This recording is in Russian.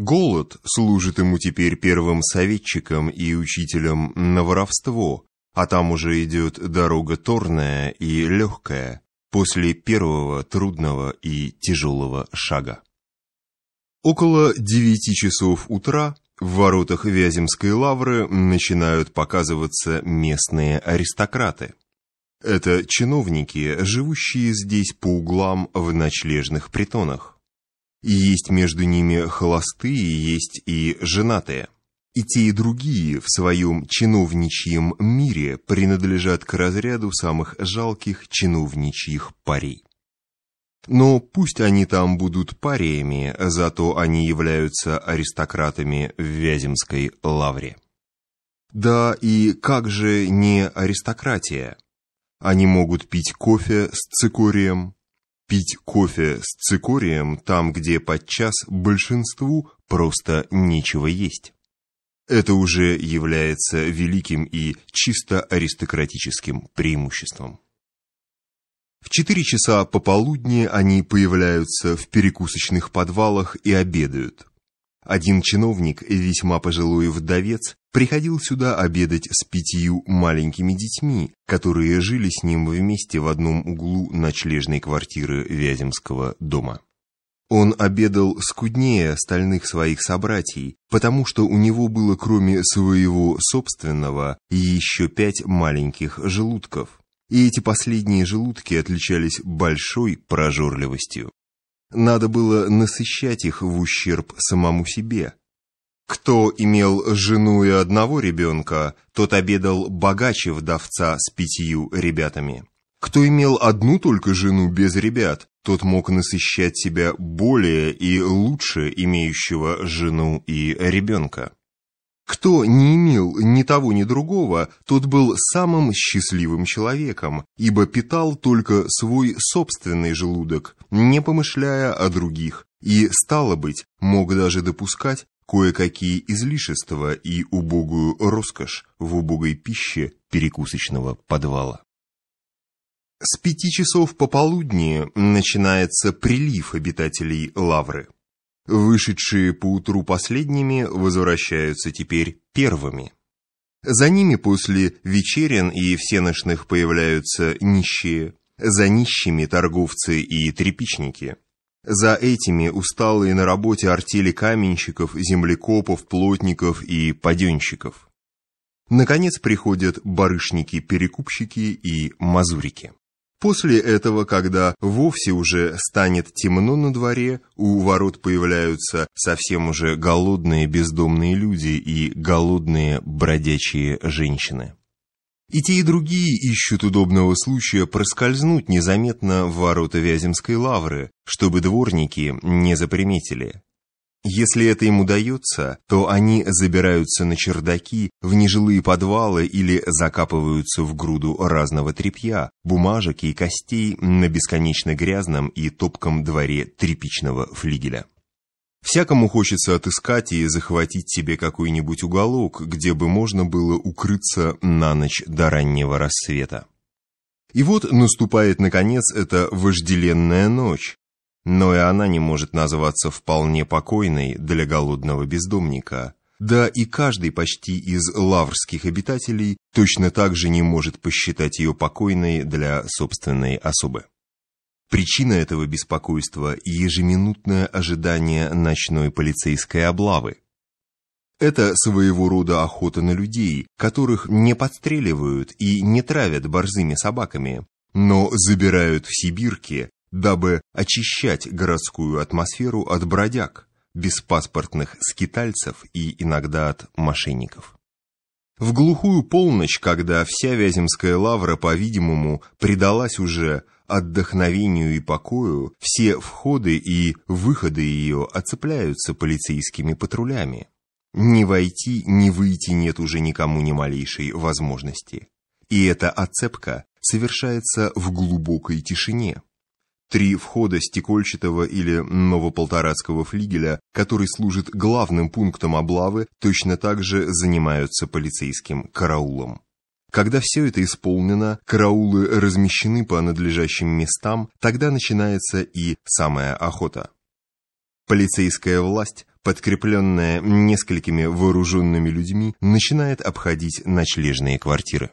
Голод служит ему теперь первым советчиком и учителем на воровство, а там уже идет дорога торная и легкая, после первого трудного и тяжелого шага. Около девяти часов утра в воротах Вяземской лавры начинают показываться местные аристократы. Это чиновники, живущие здесь по углам в ночлежных притонах. И есть между ними холостые, есть и женатые. И те, и другие в своем чиновничьем мире принадлежат к разряду самых жалких чиновничьих парей. Но пусть они там будут париями, зато они являются аристократами в Вяземской лавре. Да и как же не аристократия? Они могут пить кофе с цикорием, пить кофе с цикорием там, где подчас большинству просто нечего есть. Это уже является великим и чисто аристократическим преимуществом. В четыре часа пополудни они появляются в перекусочных подвалах и обедают. Один чиновник, весьма пожилой вдовец, приходил сюда обедать с пятью маленькими детьми, которые жили с ним вместе в одном углу ночлежной квартиры Вяземского дома. Он обедал скуднее остальных своих собратьей, потому что у него было кроме своего собственного еще пять маленьких желудков и эти последние желудки отличались большой прожорливостью. Надо было насыщать их в ущерб самому себе. Кто имел жену и одного ребенка, тот обедал богаче вдовца с пятью ребятами. Кто имел одну только жену без ребят, тот мог насыщать себя более и лучше имеющего жену и ребенка. Кто не имел ни того, ни другого, тот был самым счастливым человеком, ибо питал только свой собственный желудок, не помышляя о других, и, стало быть, мог даже допускать кое-какие излишества и убогую роскошь в убогой пище перекусочного подвала. С пяти часов пополудни начинается прилив обитателей Лавры. Вышедшие поутру последними возвращаются теперь первыми. За ними после вечерин и всеночных появляются нищие, за нищими торговцы и тряпичники. За этими усталые на работе артели каменщиков, землекопов, плотников и паденщиков. Наконец приходят барышники-перекупщики и мазурики. После этого, когда вовсе уже станет темно на дворе, у ворот появляются совсем уже голодные бездомные люди и голодные бродячие женщины. И те, и другие ищут удобного случая проскользнуть незаметно в ворота Вяземской лавры, чтобы дворники не заприметили. Если это им удается, то они забираются на чердаки, в нежилые подвалы или закапываются в груду разного тряпья, бумажек и костей на бесконечно грязном и топком дворе тряпичного флигеля. Всякому хочется отыскать и захватить себе какой-нибудь уголок, где бы можно было укрыться на ночь до раннего рассвета. И вот наступает, наконец, эта вожделенная ночь, но и она не может называться вполне покойной для голодного бездомника. Да и каждый почти из лаврских обитателей точно так же не может посчитать ее покойной для собственной особы. Причина этого беспокойства – ежеминутное ожидание ночной полицейской облавы. Это своего рода охота на людей, которых не подстреливают и не травят борзыми собаками, но забирают в Сибирке дабы очищать городскую атмосферу от бродяг, беспаспортных скитальцев и иногда от мошенников. В глухую полночь, когда вся Вяземская лавра, по-видимому, предалась уже отдохновению и покою, все входы и выходы ее оцепляются полицейскими патрулями. Ни войти, ни выйти нет уже никому ни малейшей возможности. И эта оцепка совершается в глубокой тишине. Три входа стекольчатого или новополторацкого флигеля, который служит главным пунктом облавы, точно так же занимаются полицейским караулом. Когда все это исполнено, караулы размещены по надлежащим местам, тогда начинается и самая охота. Полицейская власть подкрепленная несколькими вооруженными людьми, начинает обходить ночлежные квартиры.